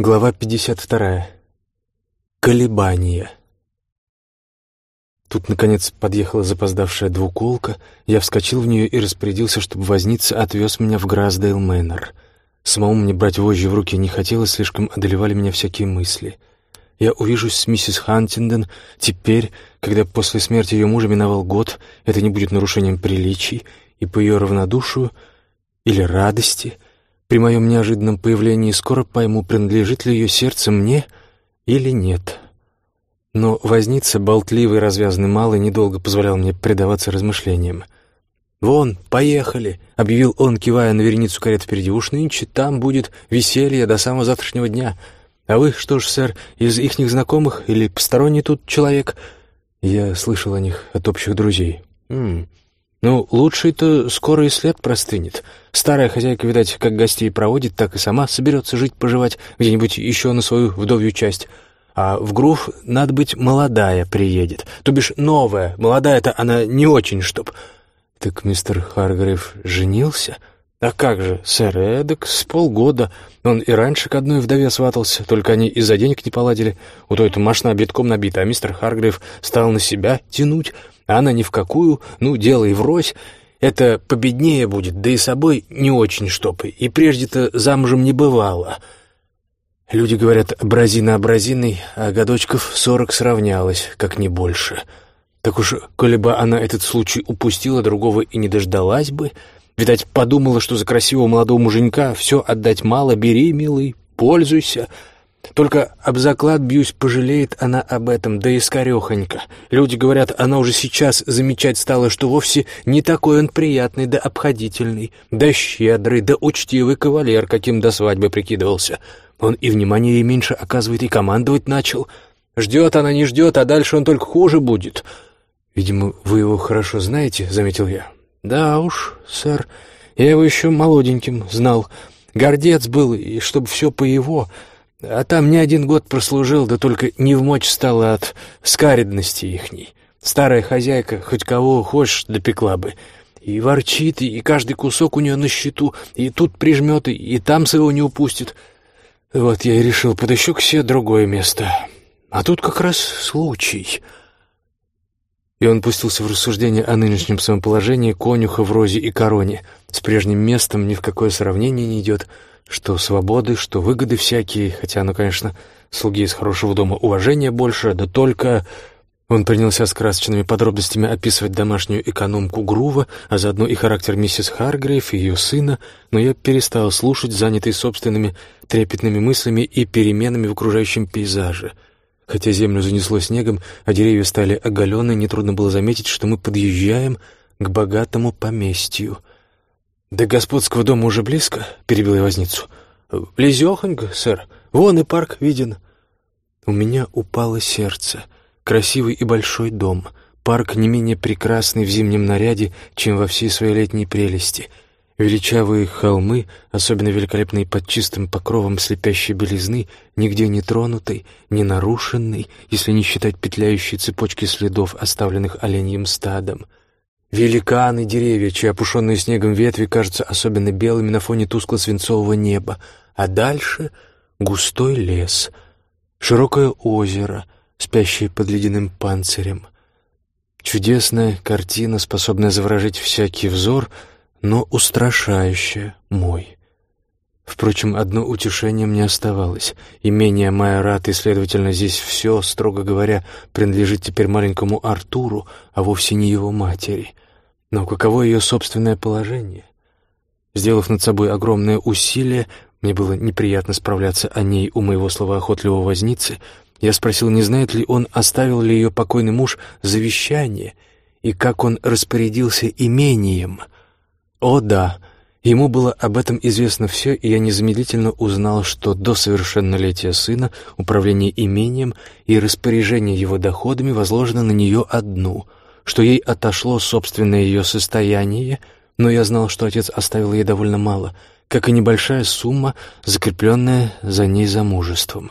Глава 52. Колебания. Тут, наконец, подъехала запоздавшая двуколка. Я вскочил в нее и распорядился, чтобы возница отвез меня в Грасдейл Мэннер. Самому мне брать вожжи в руки не хотелось, слишком одолевали меня всякие мысли. Я увижусь с миссис Хантинден теперь, когда после смерти ее мужа миновал год, это не будет нарушением приличий, и по ее равнодушию или радости — при моем неожиданном появлении скоро пойму, принадлежит ли ее сердце мне или нет. Но возница, болтливый, развязанный малый, недолго позволял мне предаваться размышлениям. «Вон, поехали!» — объявил он, кивая на вереницу карет впереди. «Уж нынче там будет веселье до самого завтрашнего дня. А вы, что ж, сэр, из ихних знакомых или посторонний тут человек?» Я слышал о них от общих друзей. «М ну, лучший-то скоро и след простынет. Старая хозяйка, видать, как гостей проводит, так и сама соберется жить-поживать где-нибудь еще на свою вдовью часть. А в Грув, надо быть, молодая приедет. То бишь новая. Молодая-то она не очень, чтоб... Так мистер Харгрейв женился? А как же, сэр, эдак с полгода. Он и раньше к одной вдове сватался, только они из-за денег не поладили. У той-то машина битком набита, а мистер Харгрейв стал на себя тянуть а она ни в какую, ну, дело и врозь. Это победнее будет, да и собой не очень штопы, и прежде-то замужем не бывало. Люди говорят, абразина абразиной, а годочков сорок сравнялось, как не больше. Так уж, коли бы она этот случай упустила, другого и не дождалась бы. Видать, подумала, что за красивого молодого муженька все отдать мало, бери, милый, пользуйся — только об заклад, бьюсь, пожалеет она об этом, да и скорехонько. Люди говорят, она уже сейчас замечать стала, что вовсе не такой он приятный да обходительный, да щедрый, да учтивый кавалер, каким до свадьбы прикидывался. Он и внимание ей меньше оказывает, и командовать начал. Ждет она, не ждет, а дальше он только хуже будет. «Видимо, вы его хорошо знаете», — заметил я. «Да уж, сэр, я его еще молоденьким знал. Гордец был, и чтобы все по его...» А там не один год прослужил, да только не в мочь стало от скаридности ихней. Старая хозяйка хоть кого хочешь допекла бы. И ворчит, и каждый кусок у нее на счету, и тут прижмет, и, и там своего не упустит. Вот я и решил, подыщу к себе другое место. А тут как раз случай. И он пустился в рассуждение о нынешнем своем положении конюха в розе и короне. С прежним местом ни в какое сравнение не идет — что свободы, что выгоды всякие, хотя, ну, конечно, слуги из хорошего дома уважения больше, да только... Он принялся с красочными подробностями описывать домашнюю экономку Грува, а заодно и характер миссис Харгрейв и ее сына, но я перестал слушать, занятый собственными трепетными мыслями и переменами в окружающем пейзаже. Хотя землю занесло снегом, а деревья стали оголены, нетрудно было заметить, что мы подъезжаем к богатому поместью — «До господского дома уже близко?» — перебил я возницу. «Близехонько, сэр. Вон и парк виден». У меня упало сердце. Красивый и большой дом. Парк не менее прекрасный в зимнем наряде, чем во всей своей летней прелести. Величавые холмы, особенно великолепные под чистым покровом слепящей белизны, нигде не тронутой, не нарушенной, если не считать петляющей цепочки следов, оставленных оленьим стадом — Великаны, деревья, чьи опушенные снегом ветви кажутся особенно белыми на фоне тускло-свинцового неба, а дальше густой лес, широкое озеро, спящее под ледяным панцирем. Чудесная картина, способная заворожить всякий взор, но устрашающая мой. Впрочем, одно утешение мне оставалось. Имение Майорат, и, следовательно, здесь все, строго говоря, принадлежит теперь маленькому Артуру, а вовсе не его матери. Но каково ее собственное положение? Сделав над собой огромное усилие, мне было неприятно справляться о ней у моего словоохотливого возницы, я спросил, не знает ли он, оставил ли ее покойный муж завещание, и как он распорядился имением. «О, да!» Ему было об этом известно все, и я незамедлительно узнал, что до совершеннолетия сына управление имением и распоряжение его доходами возложено на нее одну, что ей отошло собственное ее состояние, но я знал, что отец оставил ей довольно мало, как и небольшая сумма, закрепленная за ней замужеством.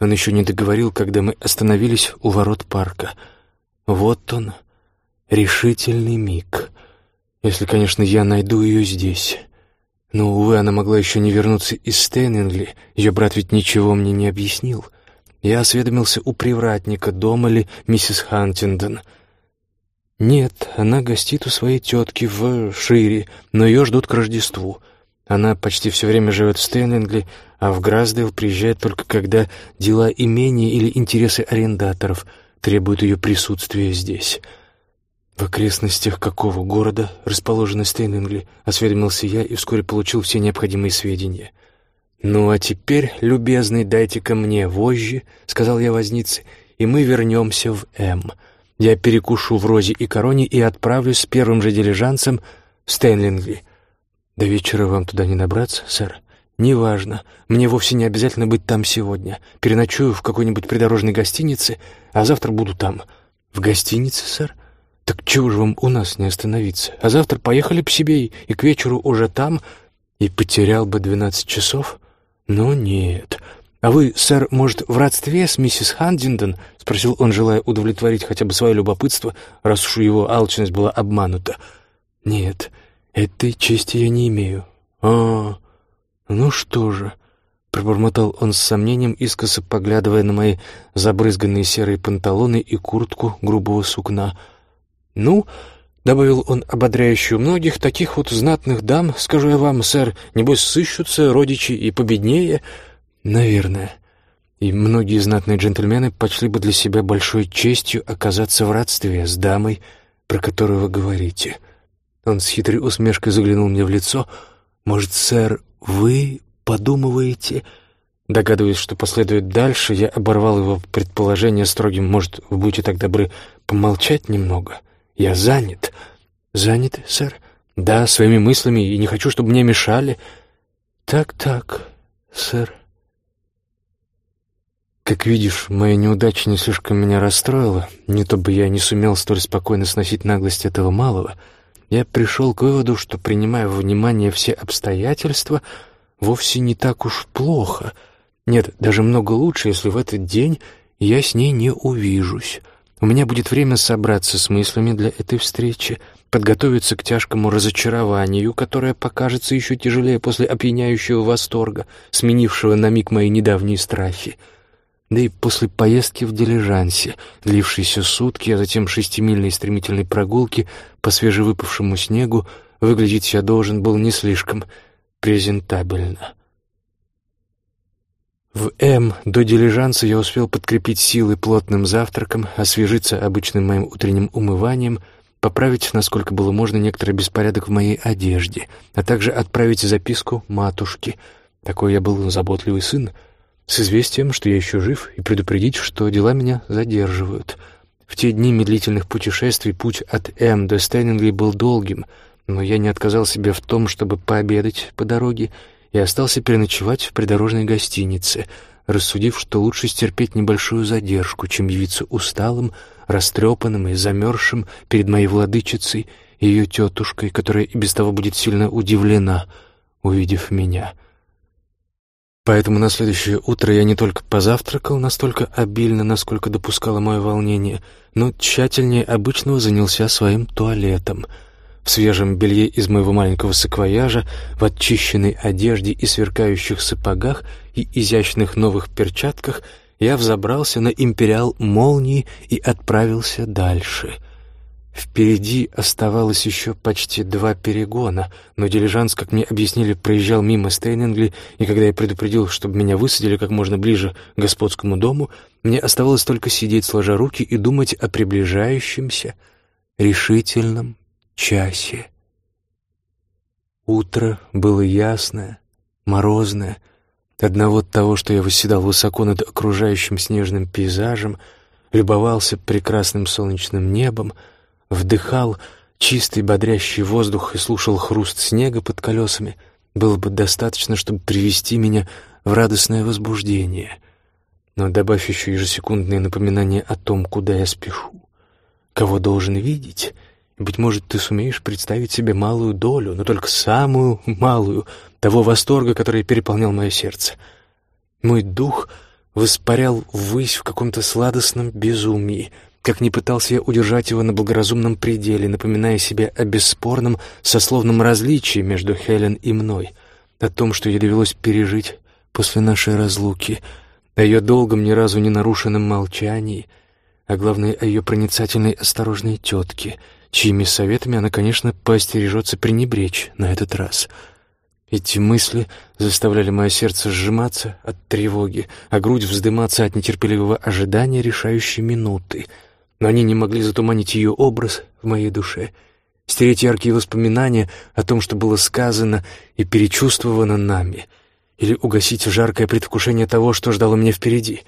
Он еще не договорил, когда мы остановились у ворот парка. Вот он, решительный миг — если, конечно, я найду ее здесь. Но, увы, она могла еще не вернуться из Стейнингли, ее брат ведь ничего мне не объяснил. Я осведомился у привратника, дома ли миссис Хантингдон. Нет, она гостит у своей тетки в Шире, но ее ждут к Рождеству. Она почти все время живет в Стейнингли, а в Граздейл приезжает только когда дела имения или интересы арендаторов требуют ее присутствия здесь. В окрестностях какого города расположена Стейнингли, осведомился я и вскоре получил все необходимые сведения. «Ну а теперь, любезный, дайте-ка мне вожжи», — сказал я вознице, — «и мы вернемся в М. Я перекушу в Розе и Короне и отправлюсь с первым же дилижансом в Стэнлингли». «До вечера вам туда не набраться, сэр?» «Неважно. Мне вовсе не обязательно быть там сегодня. Переночую в какой-нибудь придорожной гостинице, а завтра буду там». «В гостинице, сэр?» «Так чего же вам у нас не остановиться? А завтра поехали по себе и, и к вечеру уже там, и потерял бы двенадцать часов?» «Ну нет. А вы, сэр, может, в родстве с миссис Хандиндон?» — спросил он, желая удовлетворить хотя бы свое любопытство, раз уж его алчность была обманута. «Нет, этой чести я не имею». «А, ну что же...» — пробормотал он с сомнением, искоса поглядывая на мои забрызганные серые панталоны и куртку грубого сукна — «Ну...» — добавил он ободряюще, — «у многих таких вот знатных дам, скажу я вам, сэр, небось сыщутся родичи и победнее». «Наверное. И многие знатные джентльмены почли бы для себя большой честью оказаться в родстве с дамой, про которую вы говорите». Он с хитрой усмешкой заглянул мне в лицо. «Может, сэр, вы подумываете...» Догадываясь, что последует дальше, я оборвал его предположение строгим «Может, вы будете так добры помолчать немного?» «Я занят». «Занят, сэр?» «Да, своими мыслями, и не хочу, чтобы мне мешали». «Так-так, сэр». Как видишь, моя неудача не слишком меня расстроила. Не то бы я не сумел столь спокойно сносить наглость этого малого. Я пришел к выводу, что, принимая во внимание все обстоятельства, вовсе не так уж плохо. Нет, даже много лучше, если в этот день я с ней не увижусь. У меня будет время собраться с мыслями для этой встречи, подготовиться к тяжкому разочарованию, которое покажется еще тяжелее после опьяняющего восторга, сменившего на миг мои недавние страхи. Да и после поездки в дилижансе, длившейся сутки, а затем шестимильной стремительной прогулки по свежевыпавшему снегу, выглядеть я должен был не слишком презентабельно. В М до дилижанса я успел подкрепить силы плотным завтраком, освежиться обычным моим утренним умыванием, поправить, насколько было можно, некоторый беспорядок в моей одежде, а также отправить записку матушке. Такой я был заботливый сын, с известием, что я еще жив, и предупредить, что дела меня задерживают. В те дни медлительных путешествий путь от М до Стейнингли был долгим, но я не отказал себе в том, чтобы пообедать по дороге и остался переночевать в придорожной гостинице, рассудив, что лучше стерпеть небольшую задержку, чем явиться усталым, растрепанным и замерзшим перед моей владычицей и ее тетушкой, которая и без того будет сильно удивлена, увидев меня. Поэтому на следующее утро я не только позавтракал настолько обильно, насколько допускало мое волнение, но тщательнее обычного занялся своим туалетом — в свежем белье из моего маленького саквояжа, в очищенной одежде и сверкающих сапогах и изящных новых перчатках я взобрался на империал молнии и отправился дальше. Впереди оставалось еще почти два перегона, но дилижанс, как мне объяснили, проезжал мимо Стейнингли, и когда я предупредил, чтобы меня высадили как можно ближе к господскому дому, мне оставалось только сидеть сложа руки и думать о приближающемся решительном часе. Утро было ясное, морозное. Одного от того, что я восседал высоко над окружающим снежным пейзажем, любовался прекрасным солнечным небом, вдыхал чистый бодрящий воздух и слушал хруст снега под колесами, было бы достаточно, чтобы привести меня в радостное возбуждение. Но добавь еще ежесекундные напоминания о том, куда я спешу, кого должен видеть — быть может, ты сумеешь представить себе малую долю, но только самую малую, того восторга, который переполнял мое сердце. Мой дух воспарял ввысь в каком-то сладостном безумии, как не пытался я удержать его на благоразумном пределе, напоминая себе о бесспорном сословном различии между Хелен и мной — о том, что ей довелось пережить после нашей разлуки, о ее долгом, ни разу не нарушенном молчании, а главное, о ее проницательной, осторожной тетке, чьими советами она, конечно, поостережется пренебречь на этот раз — эти мысли заставляли мое сердце сжиматься от тревоги, а грудь вздыматься от нетерпеливого ожидания решающей минуты. Но они не могли затуманить ее образ в моей душе, стереть яркие воспоминания о том, что было сказано и перечувствовано нами, или угасить жаркое предвкушение того, что ждало меня впереди.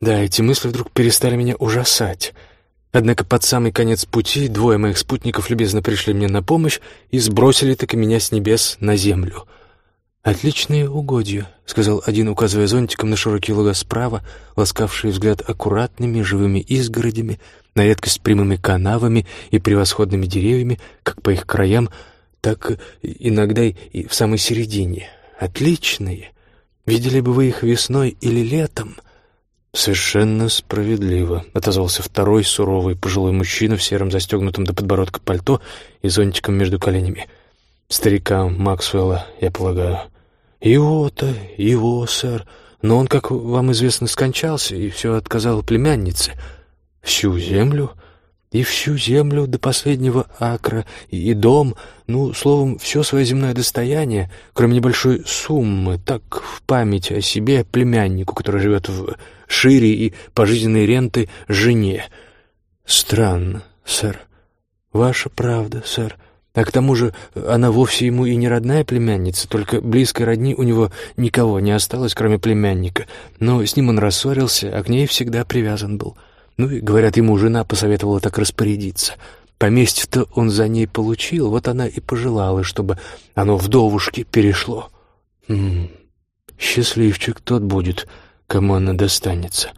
Да, эти мысли вдруг перестали меня ужасать — Однако под самый конец пути двое моих спутников любезно пришли мне на помощь и сбросили таки меня с небес на землю. «Отличные угодья», — сказал один, указывая зонтиком на широкие луга справа, ласкавшие взгляд аккуратными живыми изгородями, на редкость прямыми канавами и превосходными деревьями, как по их краям, так иногда и в самой середине. «Отличные! Видели бы вы их весной или летом?» «Совершенно справедливо», — отозвался второй суровый пожилой мужчина в сером застегнутом до подбородка пальто и зонтиком между коленями. «Старика Максвелла, я полагаю». «Его-то, его, сэр. Но он, как вам известно, скончался и все отказал племяннице. Всю землю?» И всю землю до последнего акра, и дом, ну, словом, все свое земное достояние, кроме небольшой суммы, так в память о себе племяннику, который живет в Шире и пожизненной ренты жене. Странно, сэр. Ваша правда, сэр. А к тому же она вовсе ему и не родная племянница, только близкой родни у него никого не осталось, кроме племянника. Но с ним он рассорился, а к ней всегда привязан был. — ну и, говорят, ему жена посоветовала так распорядиться. Поместье-то он за ней получил, вот она и пожелала, чтобы оно вдовушке перешло. М -м, счастливчик тот будет, кому она достанется.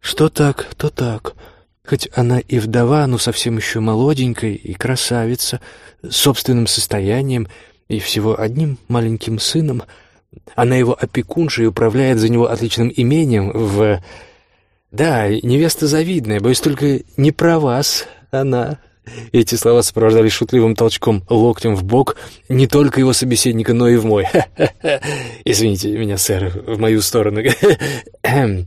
Что так, то так. Хоть она и вдова, но совсем еще молоденькая и красавица, с собственным состоянием и всего одним маленьким сыном. Она его опекунша и управляет за него отличным имением в «Да, невеста завидная, боюсь только не про вас она». Эти слова сопровождались шутливым толчком локтем в бок не только его собеседника, но и в мой. Извините меня, сэр, в мою сторону.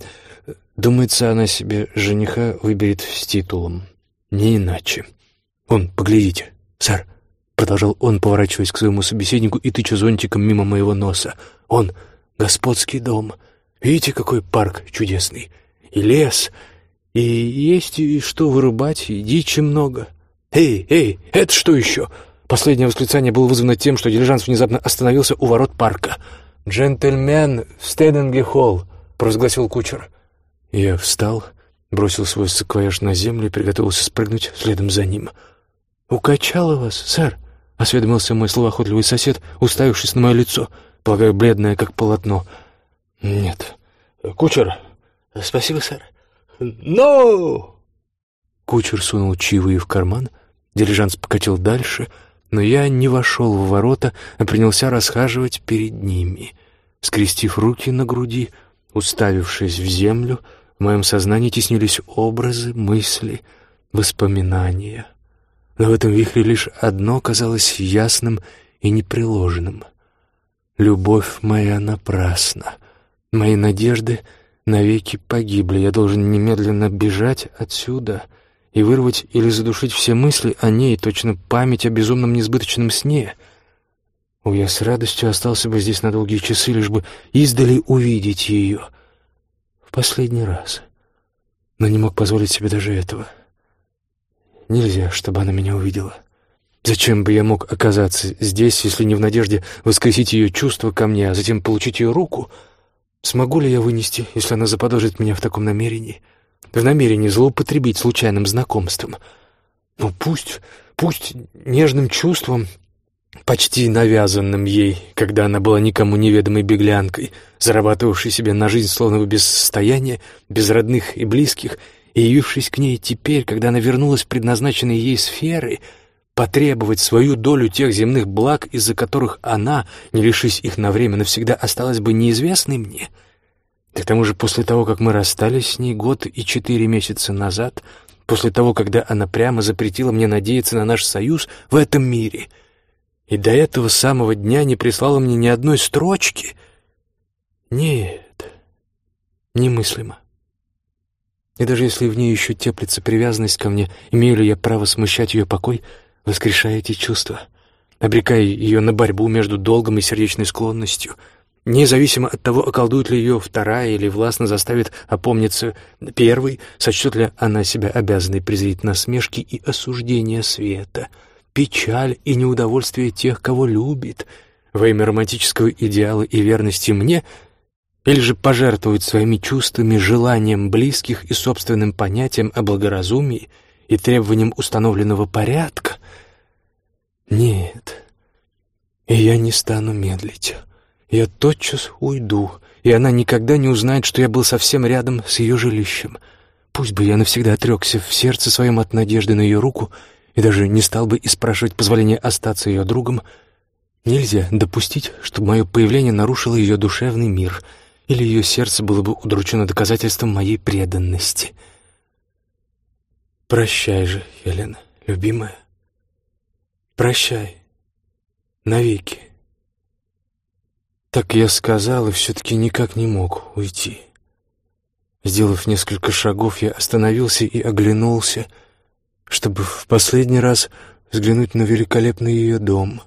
Думается, она себе жениха выберет с титулом. Не иначе. Он, поглядите, сэр, продолжал он, поворачиваясь к своему собеседнику и тыча зонтиком мимо моего носа. Он, господский дом. Видите, какой парк чудесный и лес, и есть и что вырубать, и дичи много. Эй, эй, это что еще?» Последнее восклицание было вызвано тем, что дилижанс внезапно остановился у ворот парка. «Джентльмен в Стеденге-холл», — провозгласил кучер. Я встал, бросил свой саквояж на землю и приготовился спрыгнуть следом за ним. «Укачало вас, сэр?» — осведомился мой словоохотливый сосед, уставившись на мое лицо, полагаю, бледное, как полотно. «Нет». «Кучер, «Спасибо, сэр». «Но!» Кучер сунул чаевые в карман, дилижанс покатил дальше, но я не вошел в ворота, а принялся расхаживать перед ними. Скрестив руки на груди, уставившись в землю, в моем сознании теснились образы, мысли, воспоминания. Но в этом вихре лишь одно казалось ясным и непреложным. Любовь моя напрасна. Мои надежды — навеки погибли. Я должен немедленно бежать отсюда и вырвать или задушить все мысли о ней, точно память о безумном несбыточном сне. О, я с радостью остался бы здесь на долгие часы, лишь бы издали увидеть ее. В последний раз. Но не мог позволить себе даже этого. Нельзя, чтобы она меня увидела. Зачем бы я мог оказаться здесь, если не в надежде воскресить ее чувства ко мне, а затем получить ее руку — Смогу ли я вынести, если она заподозрит меня в таком намерении? В намерении злоупотребить случайным знакомством? Ну, пусть, пусть нежным чувством, почти навязанным ей, когда она была никому неведомой беглянкой, зарабатывавшей себе на жизнь словно бы без состояния, без родных и близких, и явившись к ней теперь, когда она вернулась в предназначенные ей сферы — потребовать свою долю тех земных благ, из-за которых она, не лишись их на время, навсегда осталась бы неизвестной мне. к тому же после того, как мы расстались с ней год и четыре месяца назад, после того, когда она прямо запретила мне надеяться на наш союз в этом мире, И до этого самого дня не прислала мне ни одной строчки. Нет, немыслимо. И даже если в ней еще теплится привязанность ко мне, имею ли я право смущать ее покой, воскрешая эти чувства, обрекая ее на борьбу между долгом и сердечной склонностью — Независимо от того, околдует ли ее вторая или властно заставит опомниться первый, сочтет ли она себя обязанной презреть насмешки и осуждения света, печаль и неудовольствие тех, кого любит, во имя романтического идеала и верности мне, или же пожертвует своими чувствами, желанием близких и собственным понятием о благоразумии и требованием установленного порядка. Нет, и я не стану медлить». Я тотчас уйду, и она никогда не узнает, что я был совсем рядом с ее жилищем. Пусть бы я навсегда отрекся в сердце своем от надежды на ее руку и даже не стал бы и спрашивать позволения остаться ее другом, нельзя допустить, чтобы мое появление нарушило ее душевный мир или ее сердце было бы удручено доказательством моей преданности. Прощай же, Елена, любимая. Прощай. Навеки. Так я сказал и все-таки никак не мог уйти. Сделав несколько шагов, я остановился и оглянулся, чтобы в последний раз взглянуть на великолепный ее дом,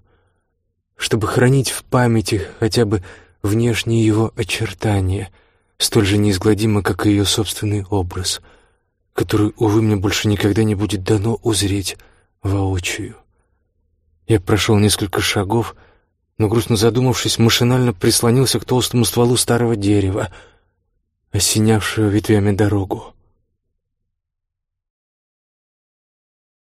чтобы хранить в памяти хотя бы внешние его очертания, столь же неизгладимо, как и ее собственный образ, который, увы, мне больше никогда не будет дано узреть воочию. Я прошел несколько шагов — но, грустно задумавшись, машинально прислонился к толстому стволу старого дерева, осенявшего ветвями дорогу.